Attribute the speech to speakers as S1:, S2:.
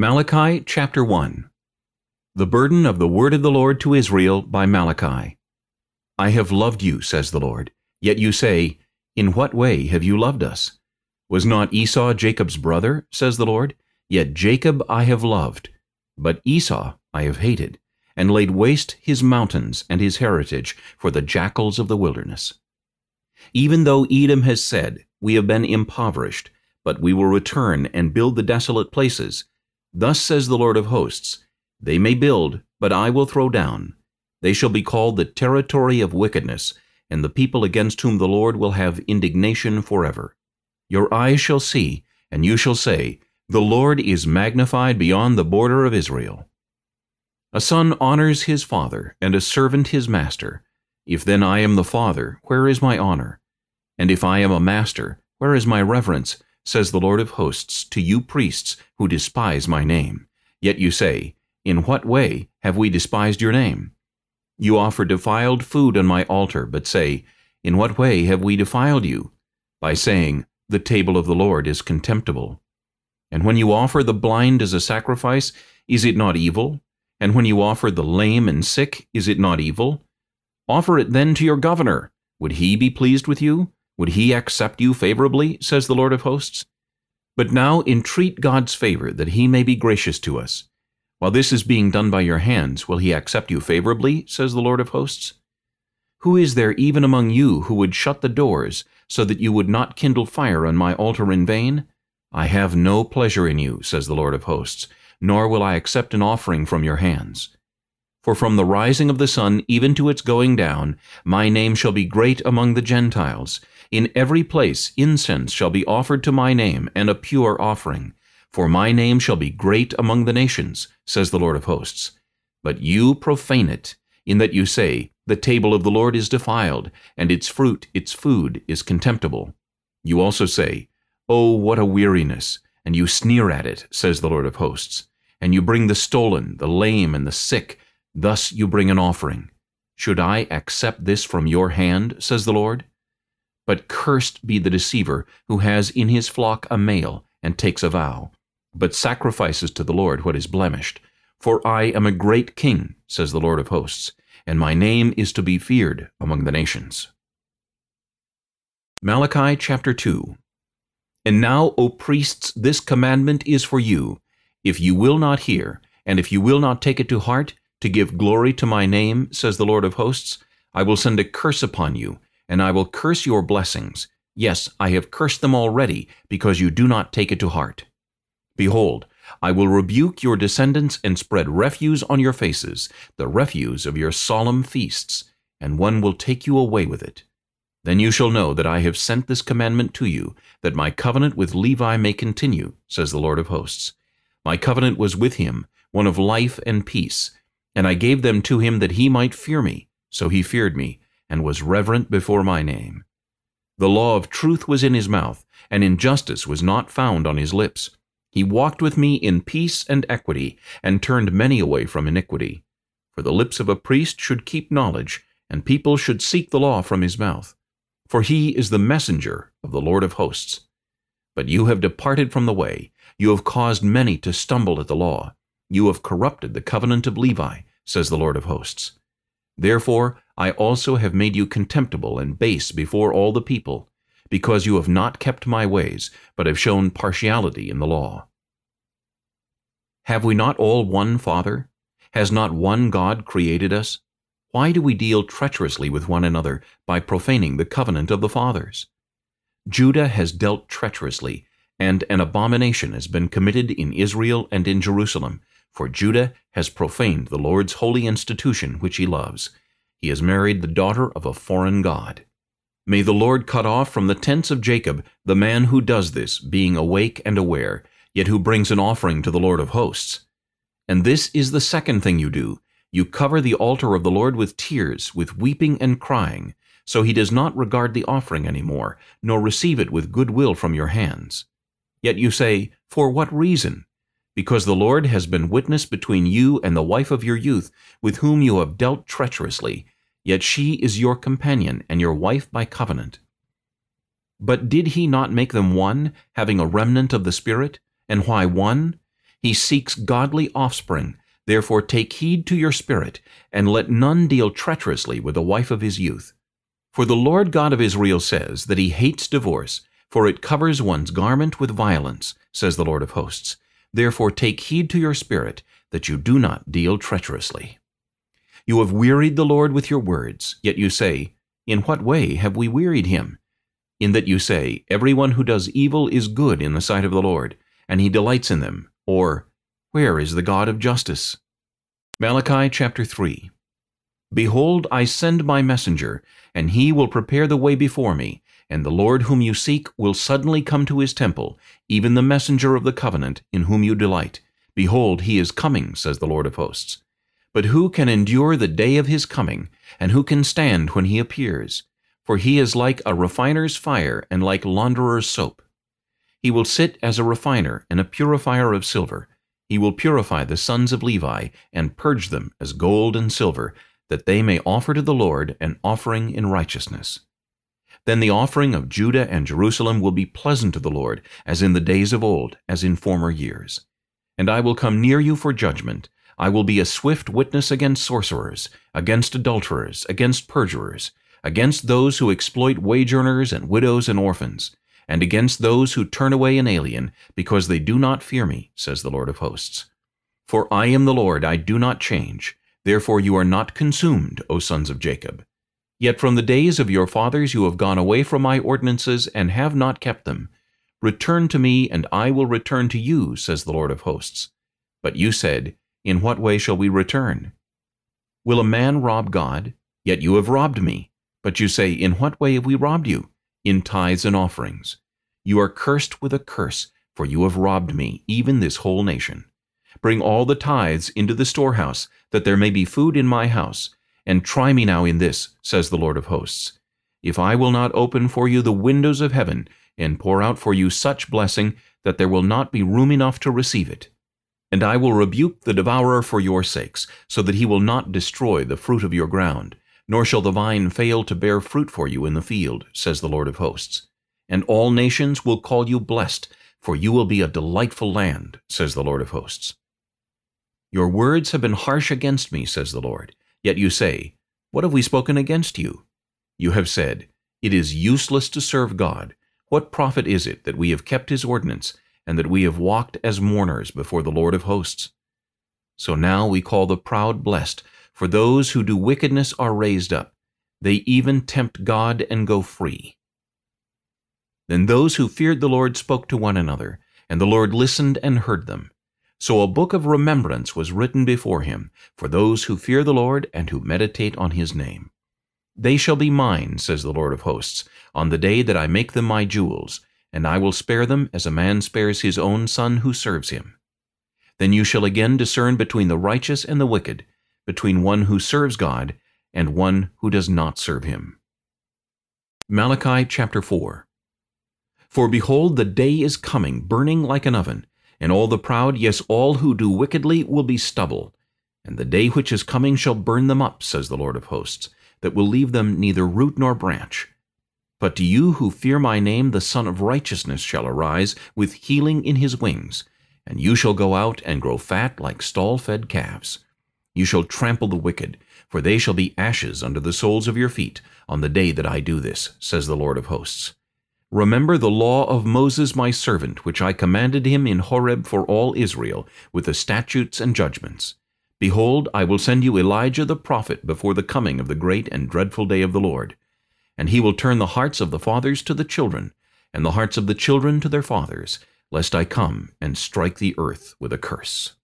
S1: Malachi chapter 1 The burden of the word of the Lord to Israel by Malachi. I have loved you, says the Lord. Yet you say, In what way have you loved us? Was not Esau Jacob's brother, says the Lord? Yet Jacob I have loved, but Esau I have hated, and laid waste his mountains and his heritage for the jackals of the wilderness. Even though Edom has said, We have been impoverished, but we will return and build the desolate places, Thus says the Lord of hosts, They may build, but I will throw down. They shall be called the territory of wickedness, and the people against whom the Lord will have indignation forever. Your eyes shall see, and you shall say, The Lord is magnified beyond the border of Israel. A son honors his father, and a servant his master. If then I am the father, where is my honor? And if I am a master, where is my reverence? Says the Lord of hosts, to you priests who despise my name. Yet you say, In what way have we despised your name? You offer defiled food on my altar, but say, In what way have we defiled you? By saying, The table of the Lord is contemptible. And when you offer the blind as a sacrifice, is it not evil? And when you offer the lame and sick, is it not evil? Offer it then to your governor. Would he be pleased with you? Would he accept you favorably, says the Lord of hosts? But now entreat God's favor, that he may be gracious to us. While this is being done by your hands, will he accept you favorably, says the Lord of hosts? Who is there even among you who would shut the doors, so that you would not kindle fire on my altar in vain? I have no pleasure in you, says the Lord of hosts, nor will I accept an offering from your hands. For from the rising of the sun even to its going down, my name shall be great among the Gentiles. In every place incense shall be offered to my name, and a pure offering. For my name shall be great among the nations, says the Lord of hosts. But you profane it, in that you say, The table of the Lord is defiled, and its fruit, its food, is contemptible. You also say, Oh, what a weariness! And you sneer at it, says the Lord of hosts. And you bring the stolen, the lame, and the sick, Thus you bring an offering. Should I accept this from your hand, says the Lord? But cursed be the deceiver who has in his flock a male, and takes a vow, but sacrifices to the Lord what is blemished. For I am a great king, says the Lord of hosts, and my name is to be feared among the nations. Malachi chapter 2 And now, O priests, this commandment is for you. If you will not hear, and if you will not take it to heart, to give glory to my name, says the Lord of hosts, I will send a curse upon you, and I will curse your blessings. Yes, I have cursed them already, because you do not take it to heart. Behold, I will rebuke your descendants and spread refuse on your faces, the refuse of your solemn feasts, and one will take you away with it. Then you shall know that I have sent this commandment to you, that my covenant with Levi may continue, says the Lord of hosts. My covenant was with him, one of life and peace, and I gave them to him that he might fear me. So he feared me, and was reverent before my name. The law of truth was in his mouth, and injustice was not found on his lips. He walked with me in peace and equity, and turned many away from iniquity. For the lips of a priest should keep knowledge, and people should seek the law from his mouth. For he is the messenger of the Lord of hosts. But you have departed from the way. You have caused many to stumble at the law. You have corrupted the covenant of Levi, says the Lord of hosts. Therefore I also have made you contemptible and base before all the people, because you have not kept my ways, but have shown partiality in the law. Have we not all one Father? Has not one God created us? Why do we deal treacherously with one another by profaning the covenant of the fathers? Judah has dealt treacherously, and an abomination has been committed in Israel and in Jerusalem, for Judah has profaned the Lord's holy institution which he loves. He has married the daughter of a foreign god. May the Lord cut off from the tents of Jacob the man who does this, being awake and aware, yet who brings an offering to the Lord of hosts. And this is the second thing you do. You cover the altar of the Lord with tears, with weeping and crying, so he does not regard the offering any more, nor receive it with good will from your hands. Yet you say, For what reason? Because the Lord has been witness between you and the wife of your youth, with whom you have dealt treacherously, yet she is your companion and your wife by covenant. But did he not make them one, having a remnant of the Spirit? And why one? He seeks godly offspring. Therefore take heed to your spirit, and let none deal treacherously with the wife of his youth. For the Lord God of Israel says that he hates divorce, for it covers one's garment with violence, says the Lord of hosts. Therefore take heed to your spirit, that you do not deal treacherously. You have wearied the Lord with your words, yet you say, In what way have we wearied him? In that you say, Everyone who does evil is good in the sight of the Lord, and he delights in them, or, Where is the God of justice? Malachi chapter 3 Behold, I send my messenger, and he will prepare the way before me, and the Lord whom you seek will suddenly come to his temple, even the messenger of the covenant, in whom you delight. Behold, he is coming, says the Lord of hosts. But who can endure the day of his coming, and who can stand when he appears? For he is like a refiner's fire, and like launderer's soap. He will sit as a refiner and a purifier of silver. He will purify the sons of Levi, and purge them as gold and silver, that they may offer to the Lord an offering in righteousness. Then the offering of Judah and Jerusalem will be pleasant to the Lord, as in the days of old, as in former years. And I will come near you for judgment. I will be a swift witness against sorcerers, against adulterers, against perjurers, against those who exploit wage earners and widows and orphans, and against those who turn away an alien, because they do not fear me, says the Lord of hosts. For I am the Lord, I do not change. Therefore you are not consumed, O sons of Jacob. Yet from the days of your fathers you have gone away from my ordinances and have not kept them. Return to me, and I will return to you, says the Lord of hosts. But you said, In what way shall we return? Will a man rob God? Yet you have robbed me. But you say, In what way have we robbed you? In tithes and offerings. You are cursed with a curse, for you have robbed me, even this whole nation. Bring all the tithes into the storehouse, that there may be food in my house, and try me now in this, says the Lord of hosts. If I will not open for you the windows of heaven, and pour out for you such blessing, that there will not be room enough to receive it. And I will rebuke the devourer for your sakes, so that he will not destroy the fruit of your ground, nor shall the vine fail to bear fruit for you in the field, says the Lord of hosts. And all nations will call you blessed, for you will be a delightful land, says the Lord of hosts. Your words have been harsh against me, says the Lord. Yet you say, What have we spoken against you? You have said, It is useless to serve God. What profit is it that we have kept his ordinance, and that we have walked as mourners before the Lord of hosts? So now we call the proud blessed, for those who do wickedness are raised up. They even tempt God and go free. Then those who feared the Lord spoke to one another, and the Lord listened and heard them. So a book of remembrance was written before him for those who fear the Lord and who meditate on his name. They shall be mine, says the Lord of hosts, on the day that I make them my jewels, and I will spare them as a man spares his own son who serves him. Then you shall again discern between the righteous and the wicked, between one who serves God and one who does not serve him. Malachi chapter 4 For behold, the day is coming, burning like an oven, and all the proud, yes, all who do wickedly, will be stubble. And the day which is coming shall burn them up, says the Lord of hosts, that will leave them neither root nor branch. But to you who fear my name the Sun of Righteousness shall arise, with healing in his wings, and you shall go out and grow fat like stall-fed calves. You shall trample the wicked, for they shall be ashes under the soles of your feet, on the day that I do this, says the Lord of hosts. Remember the law of Moses my servant, which I commanded him in Horeb for all Israel, with the statutes and judgments. Behold, I will send you Elijah the prophet before the coming of the great and dreadful day of the Lord. And he will turn the hearts of the fathers to the children, and the hearts of the children to their fathers, lest I come and strike the earth with a curse.